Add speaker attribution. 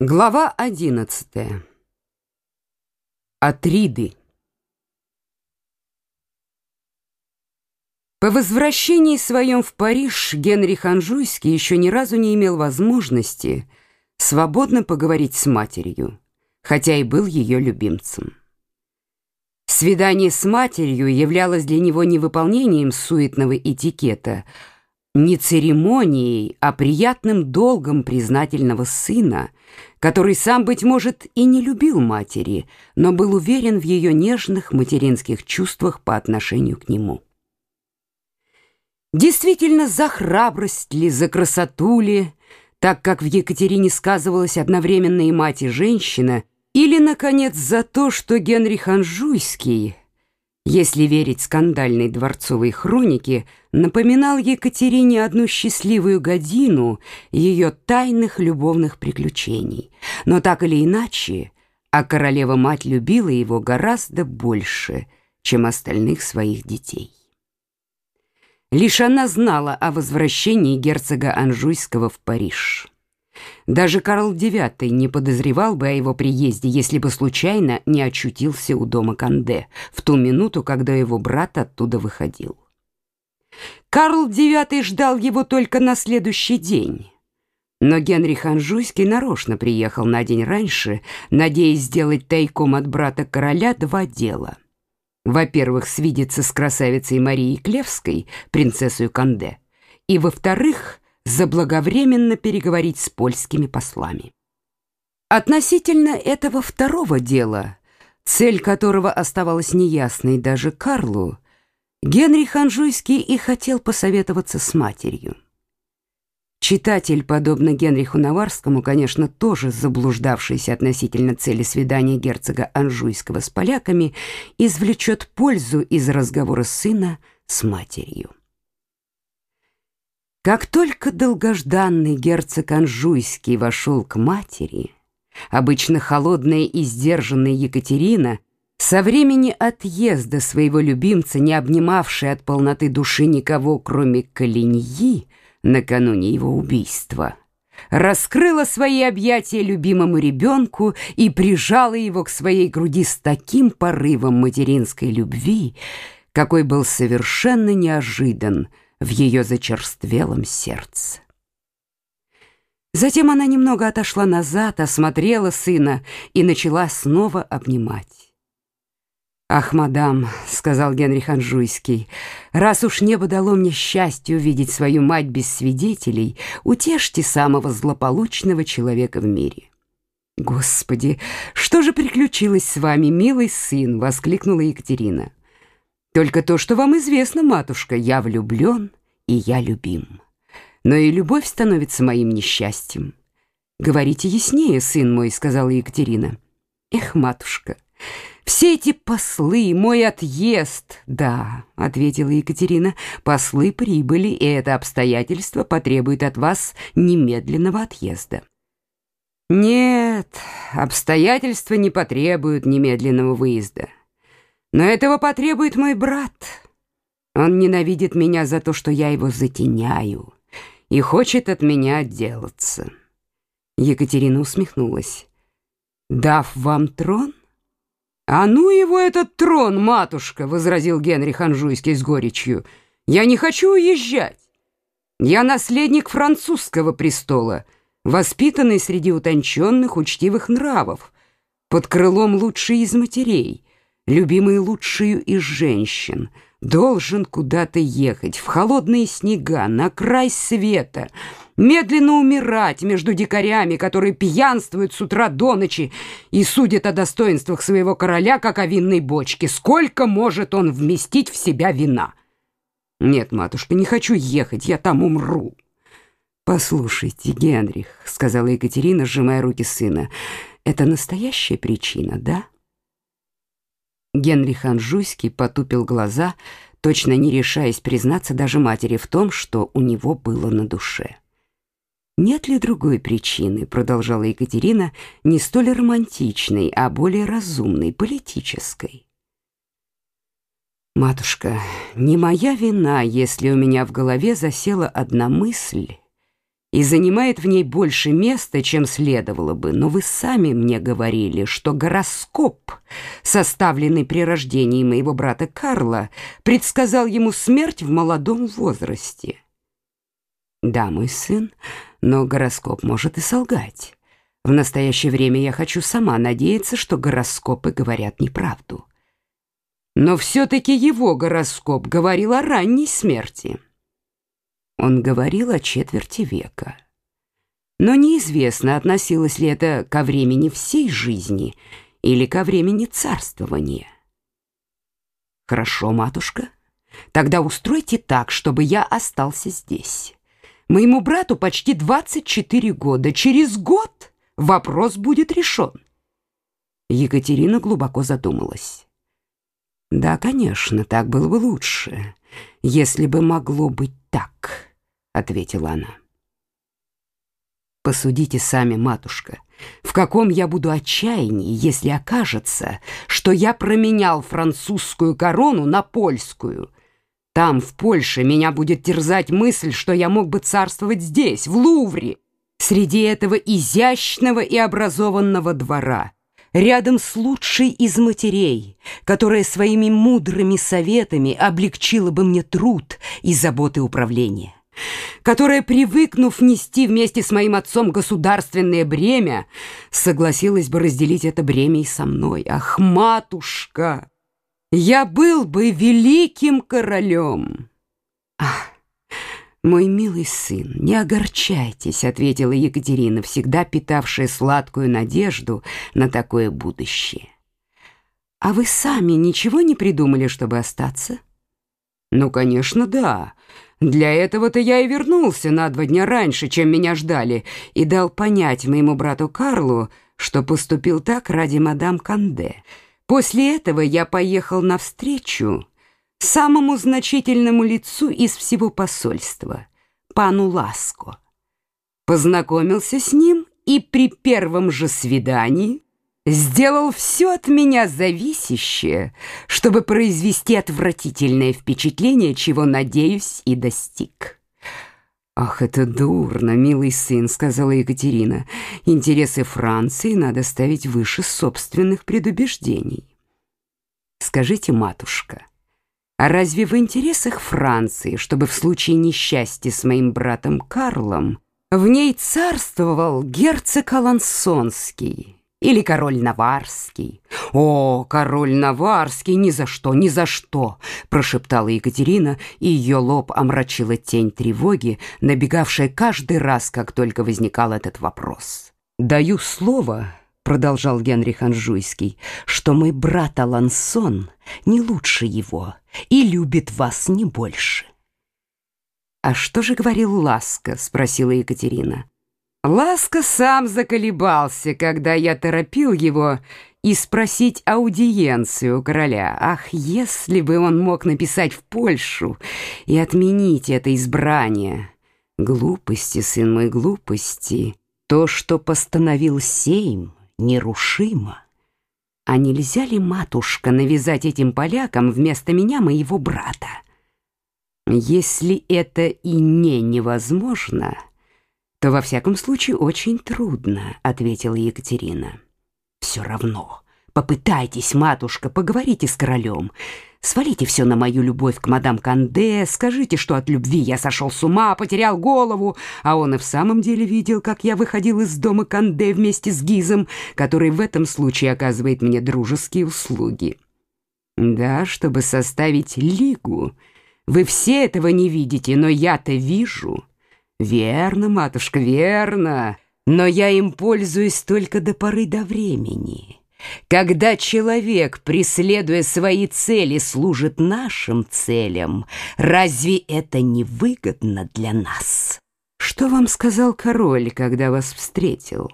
Speaker 1: Глава одиннадцатая. Атриды. По возвращении своем в Париж Генрих Анжуйский еще ни разу не имел возможности свободно поговорить с матерью, хотя и был ее любимцем. Свидание с матерью являлось для него не выполнением суетного этикета, не церемонией, а приятным долгом признательного сына, который сам, быть может, и не любил матери, но был уверен в ее нежных материнских чувствах по отношению к нему. Действительно, за храбрость ли, за красоту ли, так как в Екатерине сказывалась одновременно и мать, и женщина, или, наконец, за то, что Генрих Анжуйский — если верить скандальной дворцовой хронике, напоминал Екатерине одну счастливую годину ее тайных любовных приключений. Но так или иначе, а королева-мать любила его гораздо больше, чем остальных своих детей. Лишь она знала о возвращении герцога Анжуйского в Париж. Даже Карл IX не подозревал бы о его приезде, если бы случайно не очутился у дома Канде в ту минуту, когда его брат оттуда выходил. Карл IX ждал его только на следующий день. Но Генрих Анжуйский нарочно приехал на день раньше, надеясь сделать тайком от брата короля два дела. Во-первых, свидеться с красавицей Марией Клевской, принцессой Канде, и, во-вторых, заблаговременно переговорить с польскими послами. Относительно этого второго дела, цель которого оставалась неясной даже Карлу, Генрих Анжуйский и хотел посоветоваться с матерью. Читатель, подобно Генриху Наварскому, конечно, тоже заблуждавшийся относительно цели свидания герцога Анжуйского с поляками, извлечет пользу из разговора сына с матерью. Как только долгожданный герцог Анжуйский вошел к матери, обычно холодная и сдержанная Екатерина, со времени отъезда своего любимца, не обнимавшая от полноты души никого, кроме Калиньи, накануне его убийства, раскрыла свои объятия любимому ребенку и прижала его к своей груди с таким порывом материнской любви, какой был совершенно неожидан – в ее зачерствелом сердце. Затем она немного отошла назад, осмотрела сына и начала снова обнимать. «Ах, мадам», — сказал Генрих Анжуйский, «раз уж небо дало мне счастье увидеть свою мать без свидетелей, утешьте самого злополучного человека в мире». «Господи, что же приключилось с вами, милый сын?» — воскликнула Екатерина. Только то, что вам известно, матушка, я влюблен и я любим. Но и любовь становится моим несчастьем. Говорите яснее, сын мой, сказала Екатерина. Эх, матушка, все эти послы, мой отъезд. Да, ответила Екатерина, послы прибыли, и это обстоятельство потребует от вас немедленного отъезда. Нет, обстоятельства не потребуют немедленного выезда. Но этого потребует мой брат. Он ненавидит меня за то, что я его затеняю, и хочет от меня отделаться. Екатерина усмехнулась. «Дав вам трон?» «А ну его этот трон, матушка!» — возразил Генрих Анжуйский с горечью. «Я не хочу уезжать. Я наследник французского престола, воспитанный среди утонченных, учтивых нравов, под крылом лучшей из матерей» любимый лучшую из женщин, должен куда-то ехать, в холодные снега, на край света, медленно умирать между дикарями, которые пьянствуют с утра до ночи и судят о достоинствах своего короля, как о винной бочке. Сколько может он вместить в себя вина? Нет, матушка, не хочу ехать, я там умру. «Послушайте, Генрих», — сказала Екатерина, сжимая руки сына, — «это настоящая причина, да?» Генрих Анжуйский потупил глаза, точно не решаясь признаться даже матери в том, что у него было на душе. «Нет ли другой причины, — продолжала Екатерина, — не столь романтичной, а более разумной, политической?» «Матушка, не моя вина, если у меня в голове засела одна мысль, и занимает в ней больше места, чем следовало бы, но вы сами мне говорили, что гороскоп, составленный при рождении моего брата Карла, предсказал ему смерть в молодом возрасте. Да, мой сын, но гороскоп может и солгать. В настоящее время я хочу сама надеяться, что гороскопы говорят неправду. Но все-таки его гороскоп говорил о ранней смерти. Он говорил о четверти века. Но неизвестно, относилось ли это ко времени всей жизни или ко времени царствования. Хорошо, матушка. Тогда устройте так, чтобы я остался здесь. Моему брату почти 24 года. Через год вопрос будет решен. Екатерина глубоко задумалась. Да, конечно, так было бы лучше, если бы могло быть так ответила она. Посудите сами, матушка, в каком я буду отчаянии, если окажется, что я променял французскую корону на польскую. Там, в Польше, меня будет терзать мысль, что я мог бы царствовать здесь, в Лувре, среди этого изящного и образованного двора, рядом с лучшей из матерей, которая своими мудрыми советами облегчила бы мне труд и заботы управления которая, привыкнув нести вместе с моим отцом государственное бремя, согласилась бы разделить это бремя и со мной. Ах, матушка, я был бы великим королем. Ах, мой милый сын, не огорчайтесь, ответила Екатерина, всегда питавшая сладкую надежду на такое будущее. А вы сами ничего не придумали, чтобы остаться? Ну, конечно, да. Для этого-то я и вернулся на два дня раньше, чем меня ждали, и дал понять моему брату Карлу, что поступил так ради мадам Канде. После этого я поехал навстречу самому значительному лицу из всего посольства, пану Ласко. Познакомился с ним и при первом же свидании сделал все от меня зависящее, чтобы произвести отвратительное впечатление, чего, надеюсь, и достиг. «Ах, это дурно, милый сын», — сказала Екатерина. «Интересы Франции надо ставить выше собственных предубеждений». «Скажите, матушка, а разве в интересах Франции, чтобы в случае несчастья с моим братом Карлом в ней царствовал герцог Алансонский?» Или король Наварский. О, король Наварский, ни за что, ни за что, прошептала Екатерина, и ее лоб омрачила тень тревоги, набегавшая каждый раз, как только возникал этот вопрос. Даю слово, продолжал Генрих Анжуйский, что мой брат Алансон не лучше его и любит вас не больше. А что же говорил Ласка, спросила Екатерина. Ласка сам заколебался, когда я торопил его и спросить аудиенцию у короля. Ах, если бы он мог написать в Польшу и отменить это избрание. Глупости, сын мой, глупости. То, что постановил Сейм, нерушимо. А нельзя ли, матушка, навязать этим полякам вместо меня моего брата? Если это и не невозможно то во всяком случае очень трудно, ответила Екатерина. Все равно. Попытайтесь, матушка, поговорите с королем. Свалите все на мою любовь к мадам Канде, скажите, что от любви я сошел с ума, потерял голову, а он и в самом деле видел, как я выходил из дома Канде вместе с Гизом, который в этом случае оказывает мне дружеские услуги. Да, чтобы составить лигу. Вы все этого не видите, но я-то вижу. Верно, матушка, верно. Но я им пользуюсь только до поры до времени. Когда человек, преследуя свои цели, служит нашим целям, разве это не выгодно для нас? Что вам сказал король, когда вас встретил?